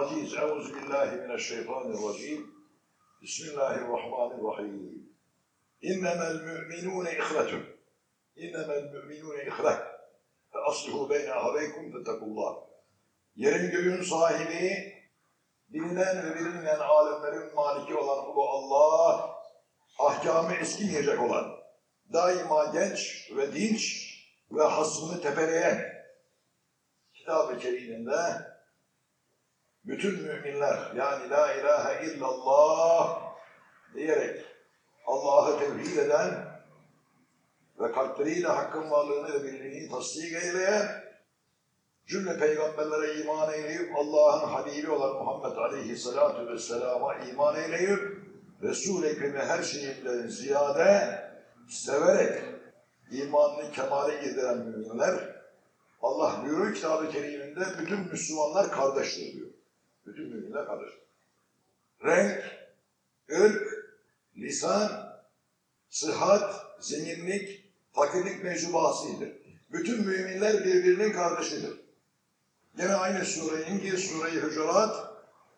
aziz. Euzu billahi mineşşeytanirracim. Bismillahirrahmanirrahim. İnnemel mü'minûne ihvetun. İnnemel mü'minûne ihvet. Fe aslihu beyne ahveykum fetekullah. Yerin göğün sahibi, bilinen ve bilinmeyen alemlerin maliki olan bu Allah, ahkamı eskimeyecek olan, daima genç ve dinç ve hasmını tepeleyen, Kitab-ı Kerim'inde bütün müminler yani la ilahe illallah diyerek Allah'ı tevhid eden ve kalpleriyle hakkın varlığını ve birliğini tasdik eyleyen cümle peygamberlere iman eyleyip Allah'ın Habibi olan Muhammed Aleyhisselatü Vesselam'a iman eyleyip Resul-i Ekrem'i her şeyinden ziyade severek imanını kemale gidiren müminler Allah buyuruyor kitab-ı keriminde bütün Müslümanlar kardeştir diyor. Bütün müminler kardeş. Renk, ırk, lisan, sıhhat, zenginlik, fakirlik mecubasıdır. Bütün müminler birbirinin kardeşidir. Yine aynı surenin ki Sure-i Hucurat,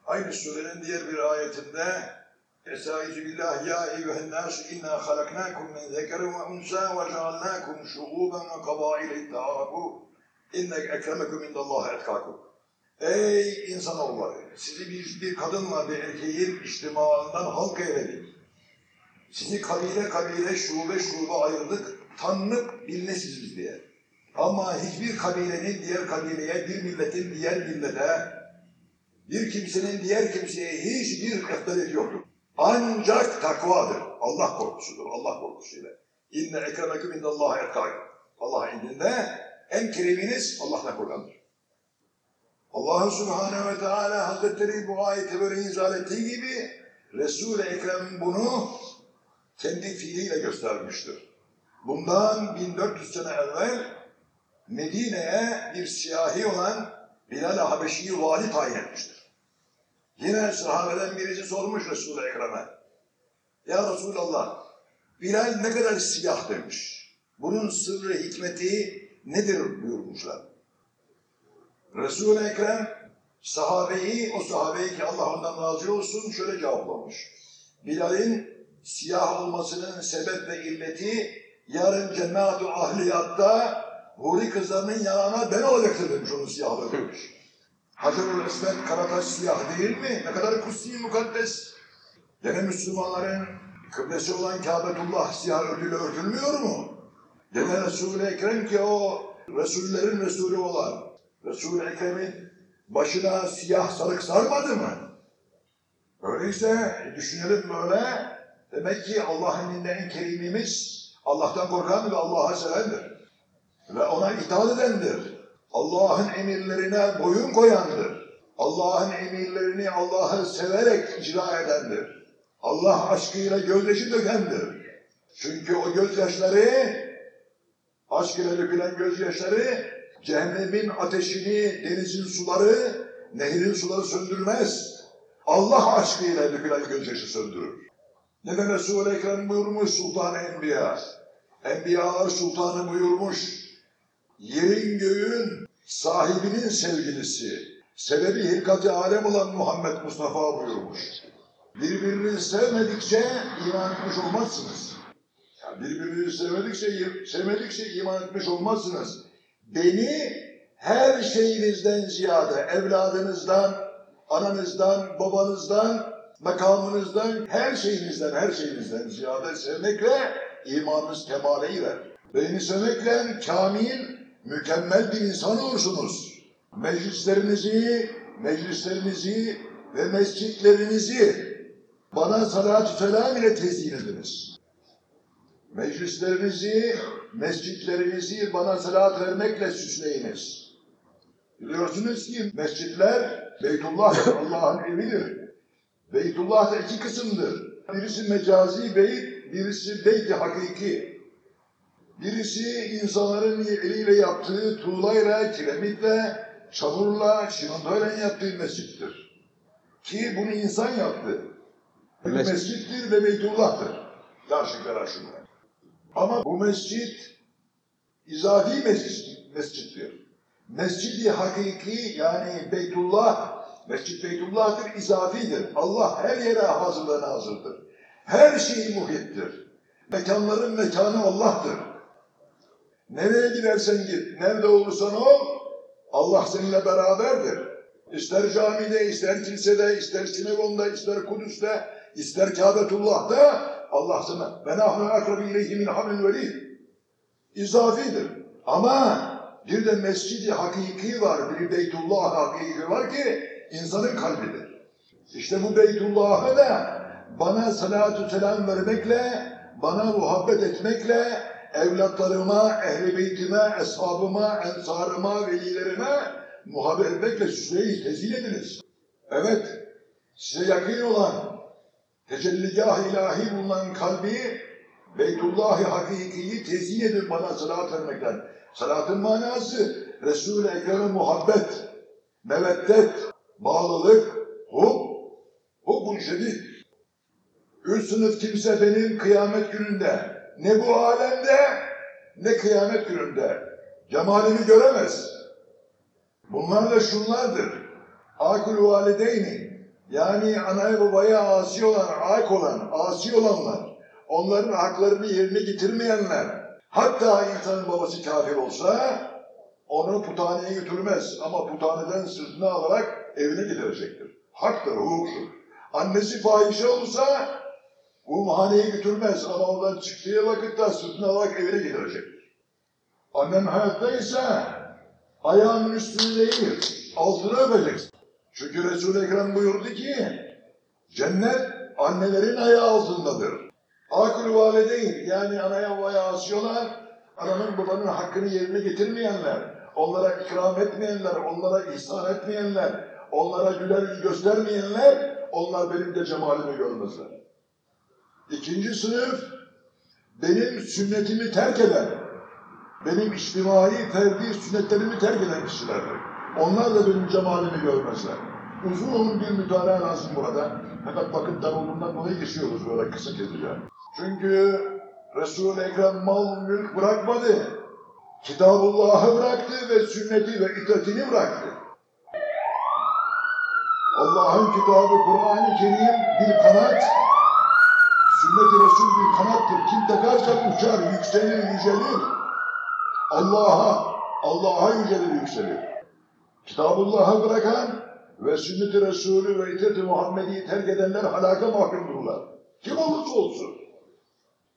aynı surenin diğer bir ayetinde Estaizu billah ya eyyühen nas inna halaknakum min zekerin ve unsa ve cealnakum şuuben ve kabaile itta'arafu innek ekremekum indallahi etkakum. Ey insanoğulları! Sizi biz bir kadınla bir erkeğin içtimağından halk eyledik. Sizi kabile kabile, şube şube ayırdık, tanınıp bilinesiniz diye. Ama hiçbir kabilenin diğer kabileye, bir milletin diğer millete, bir kimsenin diğer kimseye hiçbir ihtilafı yoktur. Ancak takvadır. Allah korkusudur. Allah korkusuyla. İnne ekremeküm indallahi etkâküm. Allah indinde en keriminiz Allah'tan korkandır. Allah Subhanahu ve Teala Hazretleri bu ayeti böyle izah ettiği gibi Resul-i Ekrem bunu kendi fiiliyle göstermiştir. Bundan 1400 sene evvel Medine'ye bir siyahi olan Bilal-i Habeşi'yi vali tayin etmiştir. Yine sahabeden birisi sormuş Resul-i Ekrem'e. Ya Resulallah, Bilal ne kadar siyah demiş. Bunun sırrı, hikmeti nedir buyurmuşlar. Resul-i Ekrem sahabeyi, o sahabeyi ki Allah ondan razı olsun şöyle cevaplamış. Bilal'in siyah olmasının sebep ve illeti yarın cennet-u ahliyatta huri kızlarının yanına ben olacaktır demiş onun siyahlığı demiş. Hacerul Esmed Karataş siyah değil mi? Ne kadar kutsi mukaddes. Gene Müslümanların kıblesi olan Kâbetullah siyah örtüyle örtülmüyor mu? Gene Resul-i Ekrem ki o Resullerin Resulü olan Resul-i Ekrem'in başına siyah sarık sarmadı mı? Öyleyse düşünelim böyle. Demek ki Allah'ın en kerimimiz Allah'tan korkan ve Allah'a sevendir. Ve ona itaat edendir. Allah'ın emirlerine boyun koyandır. Allah'ın emirlerini Allah'ı severek icra edendir. Allah aşkıyla gözyaşı dökendir. Çünkü o gözyaşları, aşk ile dökülen gözyaşları, cehennemin ateşini, denizin suları, nehrin suları söndürmez. Allah aşkıyla dökülen gözyaşı söndürür. Neden Resul-i Ekrem buyurmuş Sultan-ı Enbiya? Enbiyalar Sultanı buyurmuş. Yerin göğün sahibinin sevgilisi, sebebi hilkat-ı alem olan Muhammed Mustafa buyurmuş. Birbirinizi sevmedikçe iman etmiş olmazsınız. Yani birbirinizi sevmedikçe, sevmedikçe iman etmiş olmazsınız. Beni her şeyinizden ziyade, evladınızdan, ananızdan, babanızdan, makamınızdan, her şeyinizden, her şeyinizden ziyade sevmekle imanınız kemale erer. Beni sevmekle kamil, mükemmel bir insan olursunuz. Meclislerinizi, meclislerinizi ve mescitlerinizi bana salatü selam ile tezyin ediniz. Meclislerinizi, mescitlerinizi bana salat vermekle süsleyiniz. Biliyorsunuz ki mescitler Beytullah Allah'ın evidir. Beytullah da iki kısımdır. Birisi mecazi beyt, birisi beyti hakiki. Birisi insanların eliyle yaptığı tuğlayla, kiremitle, çamurla, çimentoyla yaptığı mescittir. Ki bunu insan yaptı. Mescittir ve Beytullah'tır. Karşılıklar arasında. Ama bu mescit izafi mescit, mescittir. Mescidi hakiki yani Beytullah Mescid Beytullah'tır, izafidir. Allah her yere hazır ve nazırdır. Her şey muhittir. Mekanların mekanı Allah'tır. Nereye gidersen git, nerede olursan ol, Allah seninle beraberdir. İster camide, ister kilisede, ister sinagonda, ister Kudüs'te, ister Kâbetullah'ta Allah sana ve nahnu akrabu ileyhi min hablil velid. İzafidir. Ama bir de mescidi hakiki var, bir Beytullah hakiki var ki insanın kalbidir. İşte bu Beytullah'ı da bana salatu selam vermekle, bana muhabbet etmekle, evlatlarıma, ehli beytime, eshabıma, ensarıma, velilerime muhabbet etmekle süreyi tezil ediniz. Evet, size yakın olan, tecelligah ilahi bulunan kalbi, Beytullah-ı Hakiki'yi tezyin edin bana salat vermekten. Salatın manası Resul-i Ekrem'e muhabbet, meveddet, bağlılık, hub, hubbun şedid. Üç sınıf kimse benim kıyamet gününde, ne bu alemde ne kıyamet gününde cemalimi göremez. Bunlar da şunlardır. Akül valideyni, yani anaya babaya asi olan, ak olan, asi olanlar, onların haklarını yerine getirmeyenler, hatta insanın babası kafir olsa, onu puthaneye götürmez ama puthaneden sırtına alarak evine getirecektir. Haktır, hukuktur. Annesi fahişe olursa, umhaneye götürmez ama oradan çıktığı vakitte sırtına alarak evine getirecektir. Annen hayattaysa, ayağının üstünde değil, altını öpeceksin. Çünkü Resul-i Ekrem buyurdu ki, cennet annelerin ayağı altındadır. Akıl valideyn yani anaya babaya asi olan, ananın babanın hakkını yerine getirmeyenler, onlara ikram etmeyenler, onlara ihsan etmeyenler, onlara güler yüz göstermeyenler, onlar benim de cemalimi görmezler. İkinci sınıf, benim sünnetimi terk eden, benim içtimai, ferdi sünnetlerimi terk eden kişilerdir. Onlar da benim cemalimi görmezler. Uzun bir mütalaa lazım burada. Fakat vakit dar olduğundan dolayı geçiyoruz böyle kısa keseceğim. Çünkü Resul-i Ekrem mal mülk bırakmadı. Kitabullah'ı bıraktı ve sünneti ve itaatini bıraktı. Allah'ın kitabı Kur'an-ı Kerim bir kanat, sünnet-i Resul bir kanattır. Kim takarsa uçar, yükselir, yücelir. Allah'a, Allah'a yücelir, yükselir. Kitabullah'ı bırakan ve sünnet-i Resulü ve itet-i Muhammed'i terk edenler halaka mahkumdurlar. Kim olursa olsun.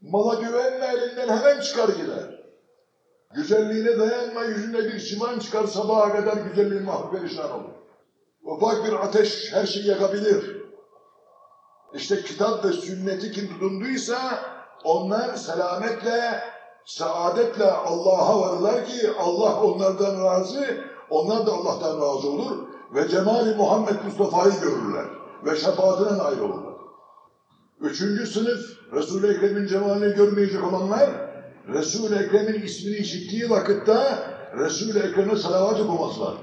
Mala güvenme elinden hemen çıkar gider. Güzelliğine dayanma yüzünde bir siman çıkar sabaha kadar güzelliğin mahperişan olur. Ufak bir ateş her şeyi yakabilir. İşte kitap ve sünneti kim tutunduysa onlar selametle, saadetle Allah'a varırlar ki Allah onlardan razı, onlar da Allah'tan razı olur ve cemali Muhammed Mustafa'yı görürler ve şefaatine nail olurlar. Üçüncü sınıf Resul-i Ekrem'in cemalini görmeyecek olanlar Resul-i Ekrem'in ismini işittiği vakitte Resul-i Ekrem'e salavat okumazlar.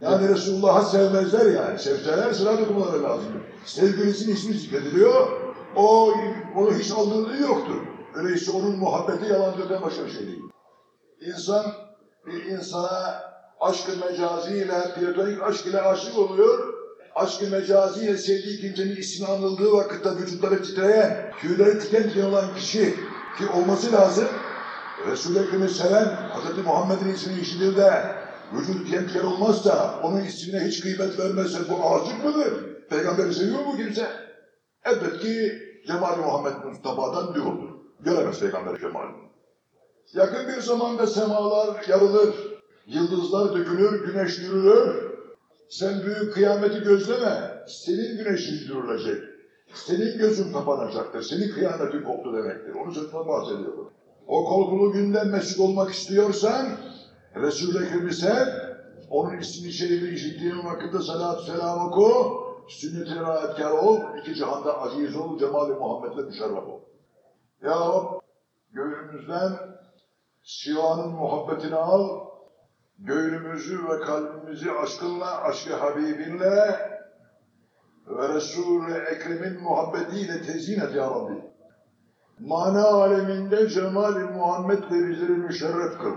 Yani Resulullah'ı sevmezler yani. Sevseler salat okumaları lazım. Sevgilisinin ismi zikrediliyor. O, onu hiç aldırdığı yoktur. Öyleyse onun muhabbeti yalandır başka bir şey değil. İnsan bir insana aşk-ı mecaziyle, platonik aşk ile aşık oluyor. Aşk-ı mecaziyle sevdiği kimsenin ismi anıldığı vakitte vücutları titreyen, tüyleri tiken tiken olan kişi ki olması lazım. Resul-i Ekrem'i seven, Hz. Muhammed'in ismini işitir de vücut tiken tiken olmazsa, onun ismine hiç kıymet vermezse bu aşık mıdır? Peygamberi seviyor mu kimse? Elbet ki Cemal-i Muhammed Mustafa'dan diyordur. Göremez Peygamber cemalini. Yakın bir zamanda semalar yarılır, yıldızlar dökülür, güneş yürülür. Sen büyük kıyameti gözleme, senin güneşin yürülecek. Senin gözün kapanacaktır, senin kıyametin koptu demektir. Onu sözünden bahsediyorum. O korkulu günden mesut olmak istiyorsan, Resul-i Ekrem'i sev, onun ismini şerifi işittiğin vakitte salat selam oku, sünnetine rahatkar ol, iki cihanda aziz ol, cemal-i Muhammed'le müşerref ol. Ya Rab, göğümüzden Siva'nın muhabbetini al, göğlümüzü ve kalbimizi aşkınla, aşkı Habibinle ve Resul-i Ekrem'in muhabbetiyle tezyin et ya Rabbi. Mana aleminde cemal-i Muhammed'le bizleri müşerref kıl.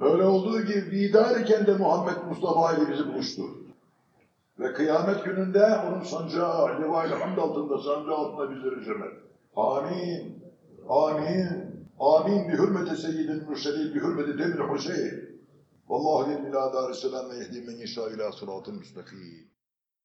Böyle olduğu gibi bidar iken de Muhammed Mustafa ile bizi buluştur. Ve kıyamet gününde onun sancağı, Levail Hamd altında, sancağı altında bizleri cem et. Amin. Amin. Amin bi hürmeti seyyidin mürselin, bi hürmeti demir Hüseyin. Vallahu yedilâ dâri selâme yehdi men yesâ ilâ sıratın müstakîm.